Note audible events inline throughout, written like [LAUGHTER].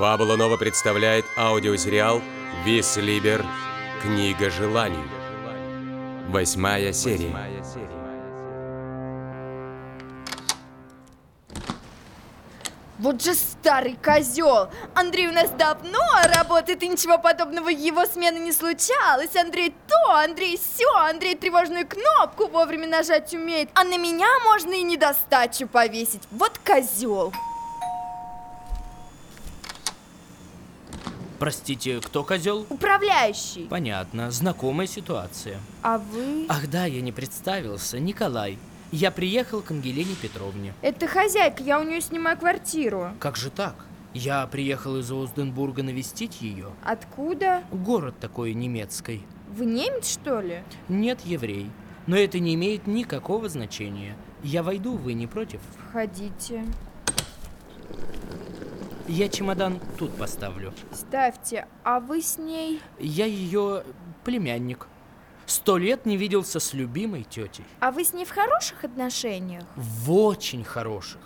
Фабула Нова представляет аудиосериал «Вис Либер. Книга желаний». Восьмая серия. Вот же старый козел! Андрей у нас давно работает, и ничего подобного его смены не случалось. Андрей то, Андрей все, Андрей тревожную кнопку вовремя нажать умеет, а на меня можно и недостачу повесить. Вот козел! Простите, кто козел? Управляющий. Понятно, знакомая ситуация. А вы? Ах да, я не представился. Николай. Я приехал к Ангелине Петровне. Это хозяйка, я у нее снимаю квартиру. Как же так? Я приехал из Озденбурга навестить ее. Откуда? Город такой немецкий. Вы немец, что ли? Нет, еврей. Но это не имеет никакого значения. Я войду, вы не против? Входите. Я чемодан тут поставлю. Ставьте. А вы с ней? Я ее племянник. Сто лет не виделся с любимой тетей. А вы с ней в хороших отношениях? В очень хороших.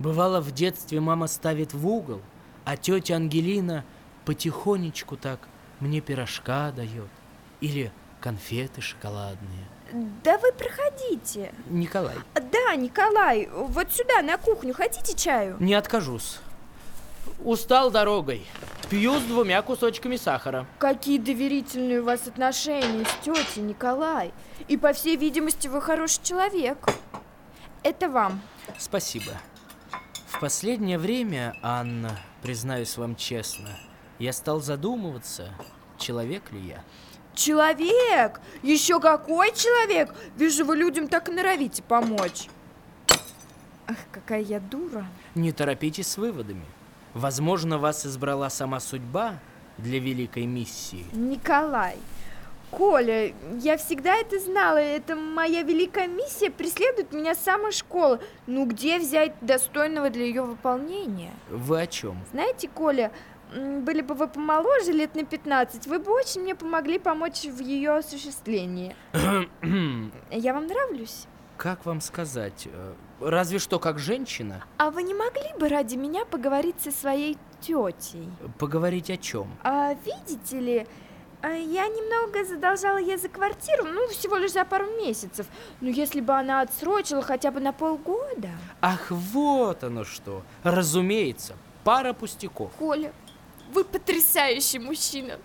Бывало, в детстве мама ставит в угол, а тетя Ангелина потихонечку так мне пирожка дает. Или конфеты шоколадные. Да вы проходите. Николай, Да, Николай, вот сюда, на кухню. Хотите чаю? не откажусь. Устал дорогой. Пью с двумя кусочками сахара. Какие доверительные у вас отношения с тетей, Николай. И, по всей видимости, вы хороший человек. Это вам. Спасибо. В последнее время, Анна, признаюсь вам честно, я стал задумываться, человек ли я. Человек! Еще какой человек! Вижу, вы людям так и норовите помочь. Ах, какая я дура. Не торопитесь с выводами. Возможно, вас избрала сама судьба для великой миссии. Николай, Коля, я всегда это знала. Это моя великая миссия преследует меня с самой школы. Ну где взять достойного для ее выполнения? Вы о чем? Знаете, Коля, были бы вы помоложе, лет на 15, вы бы очень мне помогли помочь в ее осуществлении. [CLEARS THROAT] Я вам нравлюсь? Как вам сказать? э, Разве что как женщина. А вы не могли бы ради меня поговорить со своей тетей? Поговорить о чем? А, видите ли, а, я немного задолжала ей за квартиру, ну, всего лишь за пару месяцев. Но если бы она отсрочила хотя бы на полгода... Ах, вот оно что. Разумеется, пара пустяков. Коля, вы потрясающий мужчина.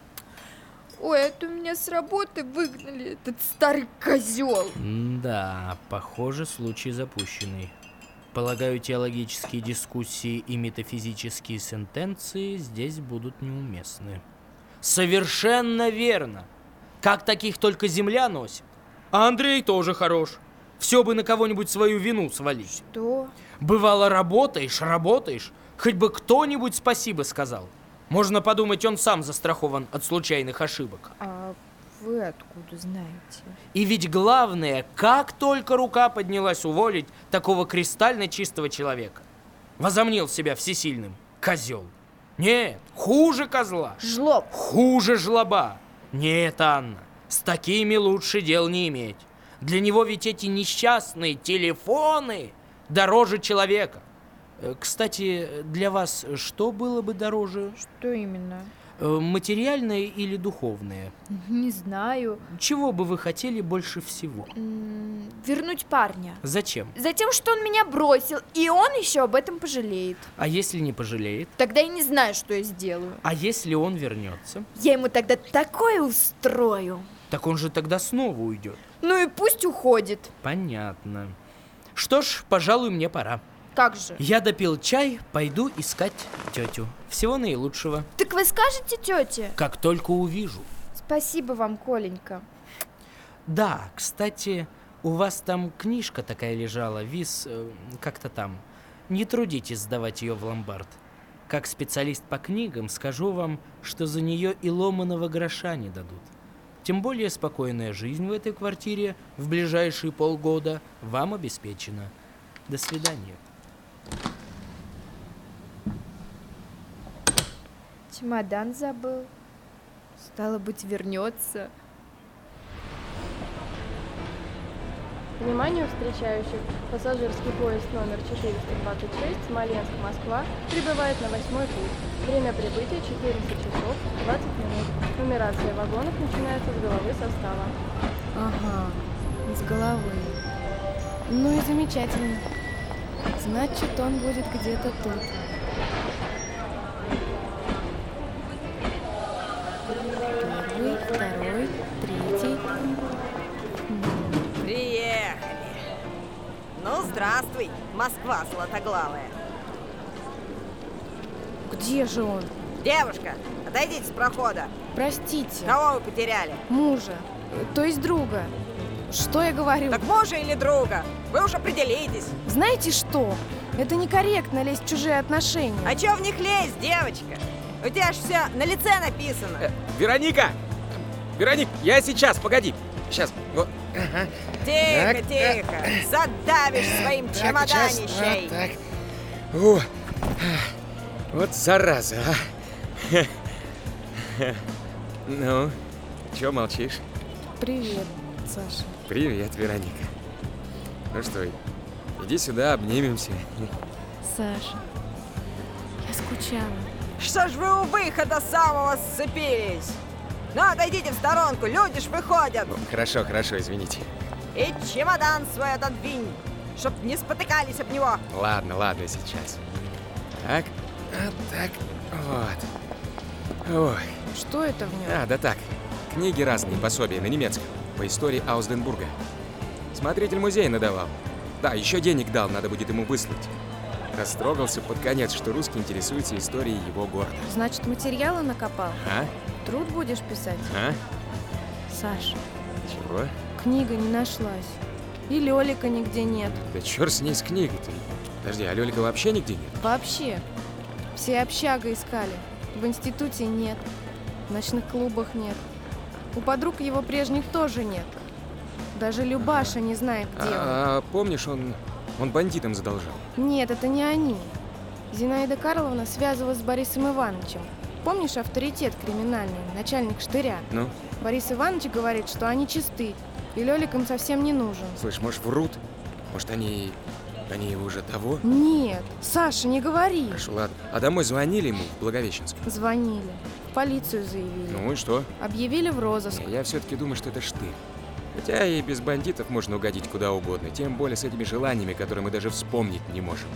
Ой, это меня с работы выгнали, этот старый козел. Да, похоже, случай запущенный. Полагаю, теологические дискуссии и метафизические сентенции здесь будут неуместны. Совершенно верно. Как таких только земля носит. А Андрей тоже хорош. Все бы на кого-нибудь свою вину свалить. Что? Бывало, работаешь, работаешь, хоть бы кто-нибудь спасибо сказал. Можно подумать, он сам застрахован от случайных ошибок. А вы откуда знаете? И ведь главное, как только рука поднялась уволить такого кристально чистого человека. Возомнил себя всесильным. Козел. Нет, хуже козла. Жлоб. Хуже жлоба. Нет, Анна, с такими лучше дел не иметь. Для него ведь эти несчастные телефоны дороже человека. Э, Кстати, для вас что было бы дороже? Что именно? Э, Материальное или духовное? [LAUGHS] Не знаю. Чего бы вы хотели больше всего? М, Вернуть парня. Зачем? Затем, что он меня бросил, и он еще об этом пожалеет. А если не пожалеет? Тогда я не знаю, что я сделаю. А если он вернется? Я ему тогда такое устрою. Так он же тогда снова уйдет. Ну и пусть уходит. Понятно. Что ж, пожалуй, мне пора. Как же? Я допил чай, пойду искать тетю. Всего наилучшего. Так вы скажете тете? Как только увижу. Спасибо вам, Коленька. Да, кстати, у вас там книжка такая лежала, вис, э, как-то там. Не трудитесь сдавать ее в ломбард. Как специалист по книгам скажу вам, что за нее и ломаного гроша не дадут. Тем более спокойная жизнь в этой квартире в ближайшие полгода вам обеспечена. До свидания. Чемодан забыл. Стало быть, вернется. Вниманию встречающих, пассажирский поезд номер 426 Смоленск-Москва прибывает на восьмой путь. Время прибытия 14 часов 20 минут. Нумерация вагонов начинается с головы состава. Ага, с головы. Ну и замечательно. Значит, он будет где-то тут. Здравствуй, Москва златоглавая. Где же он? Девушка, отойдите с прохода. Простите, Кого вы потеряли? мужа. То есть друга. Что я говорю? Так мужа или друга? Вы уж определитесь. Знаете что? Это некорректно лезть в чужие отношения. А чё в них лезть, девочка? У тебя ж все на лице написано. Э, Вероника! Вероник, я сейчас, погоди. Сейчас. Вот. Ага. Тихо, так, тихо. Задавишь своим Так, сейчас, чемоданищей. вот так. О, вот зараза, а. Ну, чё молчишь? Привет, Саша. Привет, Вероника. Ну что, иди сюда, обнимемся. Саша, я скучала. Что ж вы у выхода самого сцепились? Ну, отойдите в сторонку, люди ж выходят. Ну, хорошо, хорошо, извините. И чемодан свой отодвинь, чтоб не спотыкались об него. Ладно, ладно, сейчас. Так, вот так, вот. Ой, Что это в нем? а, да так. Книги разные, пособия на немецком, по истории Аузденбурга. Смотритель музея надавал. Да, еще денег дал, надо будет ему выслать. Растрогался под конец, что русский интересуется историей его города. Значит, материала накопал? А? Труд будешь писать? А? Саша, Чего? книга не нашлась. И Лёлика нигде нет. Да черт с ней с книгой-то. Подожди, а Лёлика вообще нигде нет? Вообще. Все общага искали. В институте нет. В ночных клубах нет. У подруг его прежних тоже нет. Даже Любаша не знает, где он. А, помнишь, он, он бандитам задолжал? Нет, это не они. Зинаида Карловна связывалась с Борисом Ивановичем. Помнишь авторитет криминальный, начальник штыря? Ну, Борис Иванович говорит, что они чисты, и Лёлик им совсем не нужен. слышь, может, врут? Может, они... Они его уже того? Нет, Саша, не говори. Хорошо, ладно. А домой звонили ему в Благовещенск? Звонили. В полицию заявили. Ну и что? Объявили в розыск. Не, Я все-таки думаю, что это штырь. Хотя и без бандитов можно угодить куда угодно, тем более с этими желаниями, которые мы даже вспомнить не можем.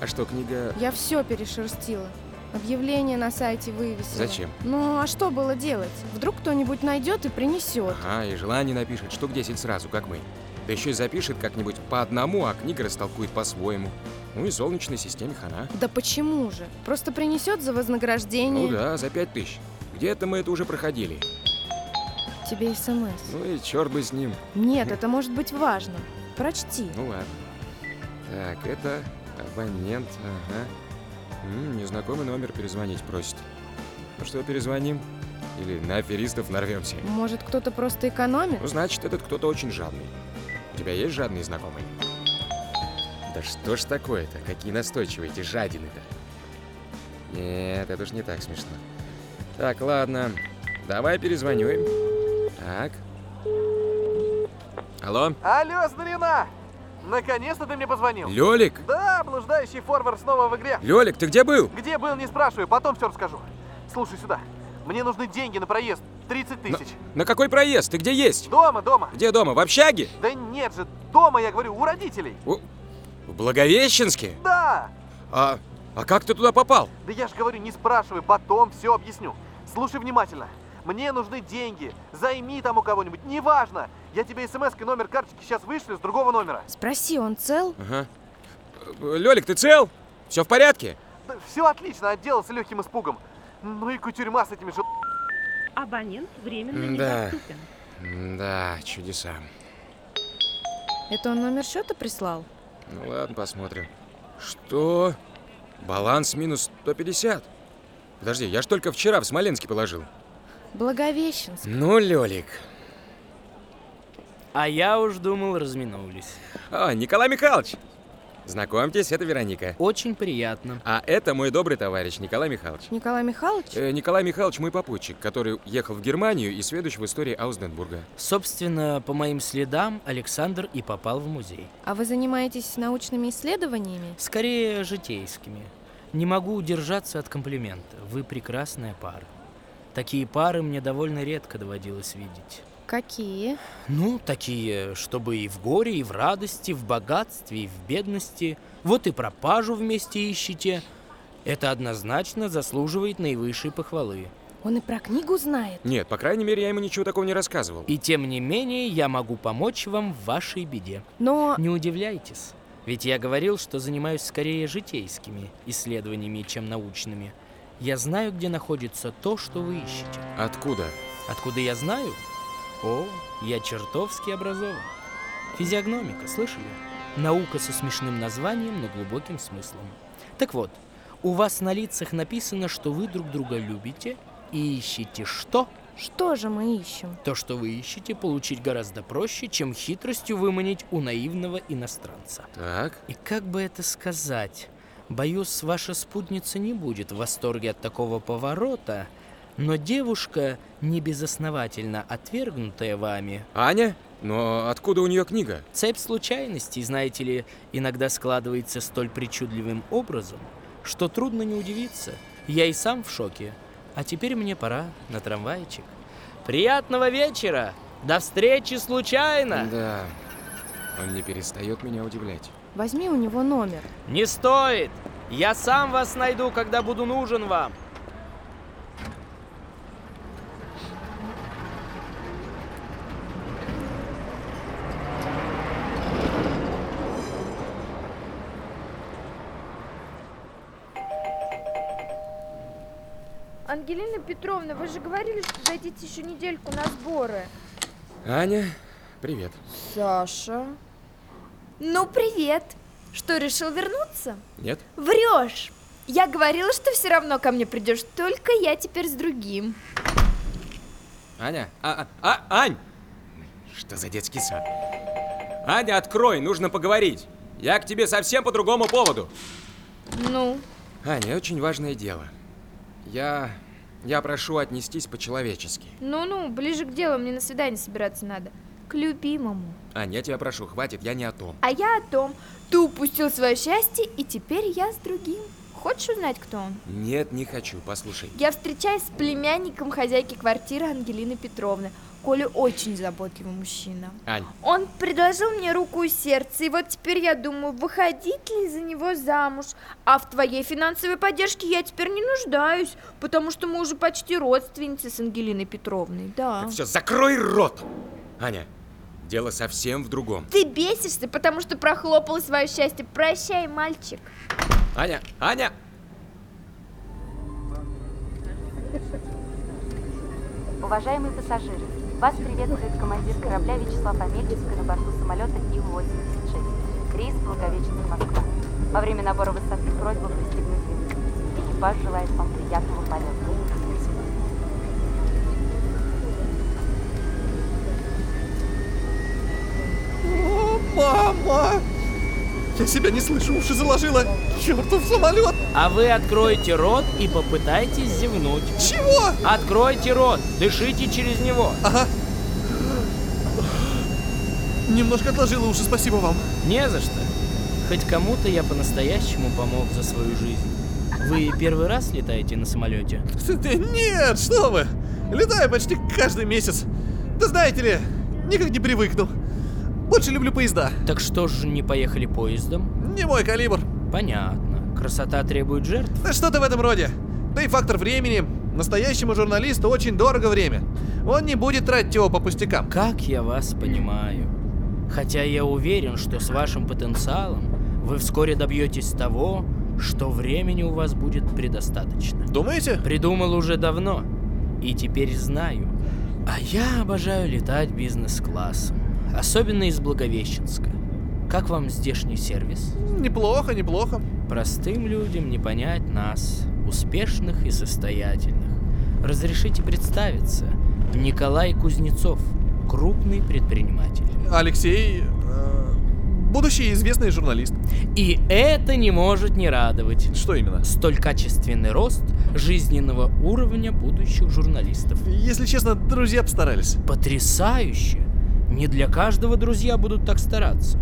А что, книга... Я все перешерстила. Объявление на сайте вывесила. Зачем? Ну, а что было делать? Вдруг кто-нибудь найдет и принесет. Ага, и желание напишет, штук 10 сразу, как мы. Да еще и запишет как-нибудь по одному, а книга растолкует по-своему. Ну и солнечной системе хана. Да почему же? Просто принесет за вознаграждение. Ну да, за пять тысяч. Где-то мы это уже проходили. Тебе смс. Ну и черт бы с ним. Нет, это может быть важно. Прочти. Ну ладно. Так, это абонент, ага. М, незнакомый номер перезвонить просит. Ну что, перезвоним? Или на аферистов нарвемся? Может, кто-то просто экономит? Ну, значит, этот кто-то очень жадный. У тебя есть жадные знакомые? Да что ж такое-то? Какие настойчивые эти жадины-то? Нет, это уж не так смешно. Так, ладно. Давай перезвоню им. Так. Алло? Алло, старина! Наконец-то ты мне позвонил. Лёлик? Да, блуждающий форвард снова в игре. Лёлик, ты где был? Где был, не спрашивай, потом все расскажу. Слушай сюда. Мне нужны деньги на проезд. 30 тысяч. На какой проезд? Ты где есть? Дома, дома. Где дома? В общаге? Да нет же, дома, я говорю, у родителей. У- В Благовещенске? Да. А, а как ты туда попал? Да я же говорю, не спрашивай, потом все объясню. Слушай внимательно. Мне нужны деньги. Займи там у кого-нибудь, неважно. Я тебе смс и номер карточки сейчас вышлю с другого номера. Спроси, он цел? Ага. Лёлик, ты цел? Все в порядке? Да, все отлично, отделался легким испугом. Ну и кутюрьма с этими же... Абонент временно Да. недоступен. Да, чудеса. Это он номер счета прислал? Ну ладно, посмотрим. Что? Баланс минус 150? Подожди, я ж только вчера в Смоленске положил. Благовещенск. Ну, Лёлик. А я уж думал, разминулись. А, Николай Михайлович. Знакомьтесь, это Вероника. Очень приятно. А это мой добрый товарищ Николай Михайлович. Николай Михайлович? Э, Николай Михайлович мой попутчик, который ехал в Германию и сведущ в истории Аузденбурга. Собственно, по моим следам, Александр и попал в музей. А вы занимаетесь научными исследованиями? Скорее, житейскими. Не могу удержаться от комплимента. Вы прекрасная пара. Такие пары мне довольно редко доводилось видеть. Какие? Ну, такие, чтобы и в горе, и в радости, в богатстве, и в бедности. Вот и пропажу вместе ищете. Это однозначно заслуживает наивысшей похвалы. Он и про книгу знает. Нет, по крайней мере, я ему ничего такого не рассказывал. И тем не менее, я могу помочь вам в вашей беде. Но Не удивляйтесь, ведь я говорил, что занимаюсь скорее житейскими исследованиями, чем научными. Я знаю, где находится то, что вы ищете. Откуда? Откуда я знаю? О, я чертовски образован. Физиогномика, слышали? Наука со смешным названием, но глубоким смыслом. Так вот, у вас на лицах написано, что вы друг друга любите и ищете что? что же мы ищем? То, что вы ищете, получить гораздо проще, чем хитростью выманить у наивного иностранца. Так, И как бы это сказать? Боюсь, ваша спутница не будет в восторге от такого поворота, но девушка, не безосновательно отвергнутая вами, Аня? Но откуда у нее книга? цепь случайностей, знаете ли, иногда складывается столь причудливым образом, что трудно не удивиться. Я и сам в шоке. А теперь мне пора на трамвайчик. Приятного вечера! До встречи случайно! Да, он не перестает меня удивлять. Возьми у него номер. Не стоит! Я сам вас найду, когда буду нужен вам. Ангелина Петровна, вы же говорили, что дадите еще недельку на сборы. Аня, привет. Саша. Ну, привет. Что, решил вернуться? Нет? Врешь. Я говорила, что все равно ко мне придешь, только я теперь с другим. Аня? А, а, а, Ань! Что за детский сад? Аня, открой, нужно поговорить. Я к тебе совсем по другому поводу. Ну, Аня, очень важное дело. Я... Я прошу отнестись по-человечески. ну-ну, ближе к делу, мне на свидание собираться надо. К любимому. Аня, я тебя прошу, хватит, я не о том. А я о том, ты упустил свое счастье, и теперь я с другим. Хочешь узнать, кто он? Нет, не хочу, послушай. Я встречаюсь с племянником хозяйки квартиры Ангелины Петровны. Коля очень заботливый мужчина. Ань, Он предложил мне руку и сердце, и вот теперь я думаю, выходить ли за него замуж. А в твоей финансовой поддержке я теперь не нуждаюсь, потому что мы уже почти родственницы с Ангелиной Петровной, да. все, закрой рот! Аня, дело совсем в другом. Ты бесишься, потому что прохлопал свое счастье. Прощай, мальчик. Аня, Аня! Уважаемые пассажиры, вас приветствует командир корабля Вячеслав Амельченко на борту самолета Ил-86. Рейс Благовещенск-Москва. Во время набора высоты просьба пристегнуть ремни. Экипаж желает вам приятного полета. Мама! Я себя не слышу, уши заложила. Чертов самолет! А вы откройте рот и попытайтесь зевнуть. Чего? Откройте рот, дышите через него. Ага. Немножко отложила уши, спасибо вам. Не за что. Хоть кому-то я по-настоящему помог за свою жизнь. Вы первый раз летаете на самолете? Нет, что вы! Летаю почти каждый месяц. Да знаете ли, никак не привыкну. Больше люблю поезда. Так что же не поехали поездом? Не мой калибр. Понятно. Красота требует жертв. Да что-то в этом роде. Да и фактор времени. Настоящему журналисту очень дорого время. Он не будет тратить его по пустякам. Как я вас понимаю. Хотя я уверен, что с вашим потенциалом вы вскоре добьетесь того, что времени у вас будет предостаточно. Думаете? Придумал уже давно. И теперь знаю. А я обожаю летать бизнес-классом. Особенно из Благовещенска. Как вам здешний сервис? Неплохо, неплохо. Простым людям не понять нас, успешных и состоятельных. Разрешите представиться. Николай Кузнецов, крупный предприниматель. Алексей... э, будущий известный журналист. И это не может не радовать. Что именно? Столь качественный рост жизненного уровня будущих журналистов. Если честно, друзья постарались. Потрясающе! Не для каждого друзья будут так стараться.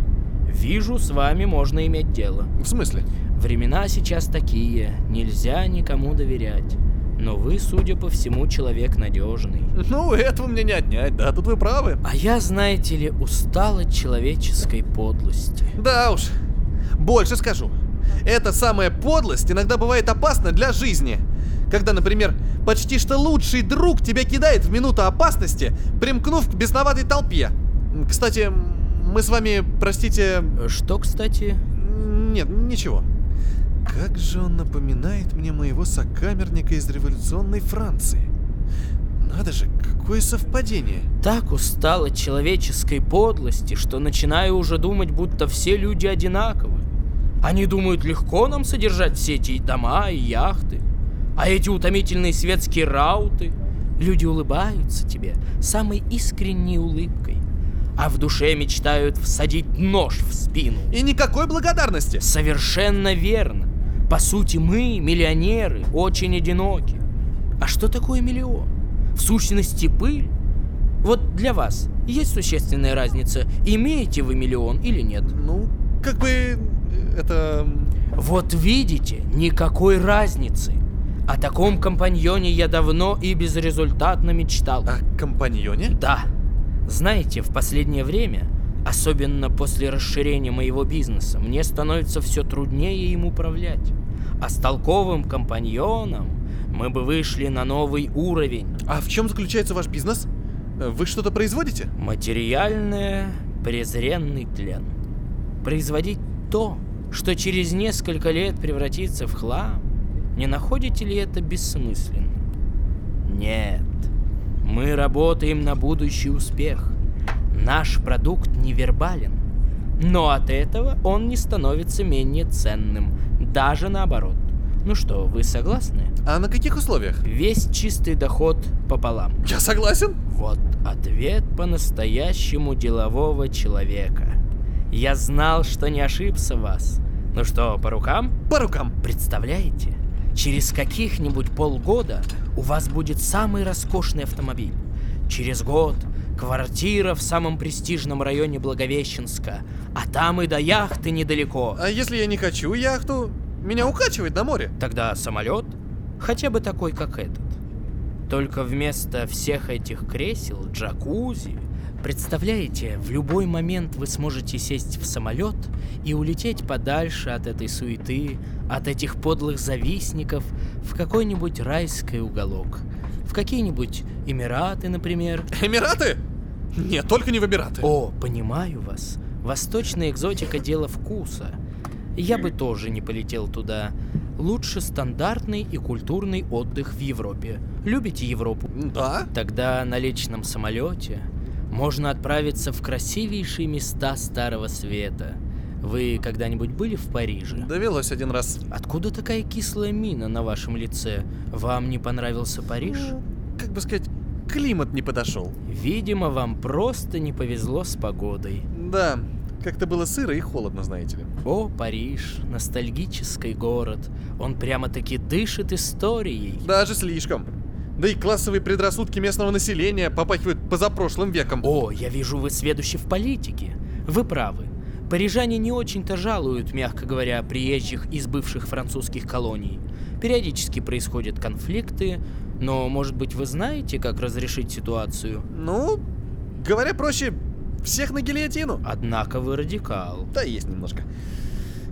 Вижу, с вами можно иметь дело. В смысле? Времена сейчас такие, нельзя никому доверять. Но вы, судя по всему, человек надежный. Ну, этого мне не отнять, да, тут вы правы. А я, знаете ли, устал от человеческой подлости. Да уж, больше скажу. Эта самая подлость иногда бывает опасна для жизни. Когда, например, почти что лучший друг тебя кидает в минуту опасности, примкнув к бесноватой толпе. Кстати, мы с вами, простите... Что, кстати? Нет, ничего. Как же он напоминает мне моего сокамерника из революционной Франции. Надо же, какое совпадение. Так устал от человеческой подлости, что начинаю уже думать, будто все люди одинаковы. Они думают, легко нам содержать все эти дома и яхты. А эти утомительные светские рауты, люди улыбаются тебе самой искренней улыбкой, а в душе мечтают всадить нож в спину. И никакой благодарности. Совершенно верно. По сути, мы, миллионеры, очень одиноки. А что такое миллион? В сущности, пыль. Вот для вас есть существенная разница, имеете вы миллион или нет? Ну, как бы это... Вот видите, никакой разницы. О таком компаньоне я давно и безрезультатно мечтал. О компаньоне? Да. Знаете, в последнее время, особенно после расширения моего бизнеса, мне становится все труднее им управлять. А с толковым компаньоном мы бы вышли на новый уровень. А в чем заключается ваш бизнес? Вы что-то производите? Материальное презренный тлен. Производить то, что через несколько лет превратится в хлам, не находите ли это бессмысленным? Нет. Мы работаем на будущий успех. Наш продукт невербален. Но от этого он не становится менее ценным. Даже наоборот. Ну что, вы согласны? А на каких условиях? Весь чистый доход пополам. Я согласен. Вот ответ по-настоящему делового человека. Я знал, что не ошибся в вас. Ну что, по рукам? По рукам. Представляете? Через каких-нибудь полгода у вас будет самый роскошный автомобиль. Через год квартира в самом престижном районе Благовещенска, а там и до яхты недалеко. А если я не хочу яхту, меня укачивает на море. Тогда самолет, хотя бы такой, как этот. Только вместо всех этих кресел, джакузи, Представляете, в любой момент вы сможете сесть в самолет и улететь подальше от этой суеты, от этих подлых завистников в какой-нибудь райский уголок. В какие-нибудь Эмираты, например. Эмираты? Нет, только не в Эмираты. О, понимаю вас. Восточная экзотика – дело вкуса. Я бы тоже не полетел туда. Лучше стандартный и культурный отдых в Европе. Любите Европу? Да. Тогда на личном самолете можно отправиться в красивейшие места Старого Света. Вы когда-нибудь были в Париже? Довелось один раз. Откуда такая кислая мина на вашем лице? Вам не понравился Париж? Ну, как бы сказать, климат не подошел. Видимо, вам просто не повезло с погодой. Да, как-то было сыро и холодно, знаете ли. О, Париж, ностальгический город. Он прямо-таки дышит историей. Даже слишком. Да и классовые предрассудки местного населения попахивают позапрошлым веком. О, я вижу, вы сведущи в политике. Вы правы. Парижане не очень-то жалуют, мягко говоря, приезжих из бывших французских колоний. Периодически происходят конфликты, но, может быть, вы знаете, как разрешить ситуацию? Ну, говоря проще, всех на гильотину. Однако вы радикал. Да, есть немножко.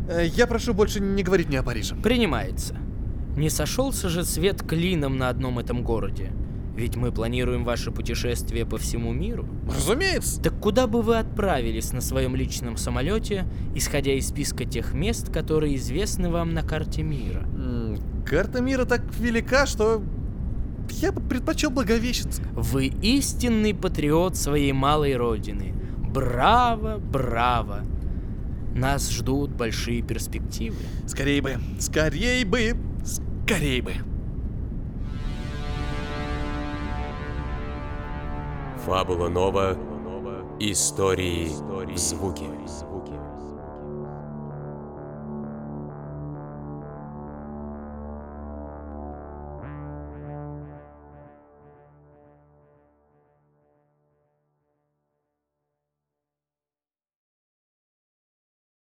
Э, я прошу больше не говорить мне о Париже. Принимается. Не сошелся же свет клином на одном этом городе? Ведь мы планируем ваше путешествие по всему миру. Разумеется. Так куда бы вы отправились на своем личном самолете, исходя из списка тех мест, которые известны вам на карте мира? Карта мира так велика, что я бы предпочел Благовещенск. Вы истинный патриот своей малой родины. Браво, браво. Нас ждут большие перспективы. Скорей бы, скорей бы, скорей бы. Фабула Нова. Истории в звуке.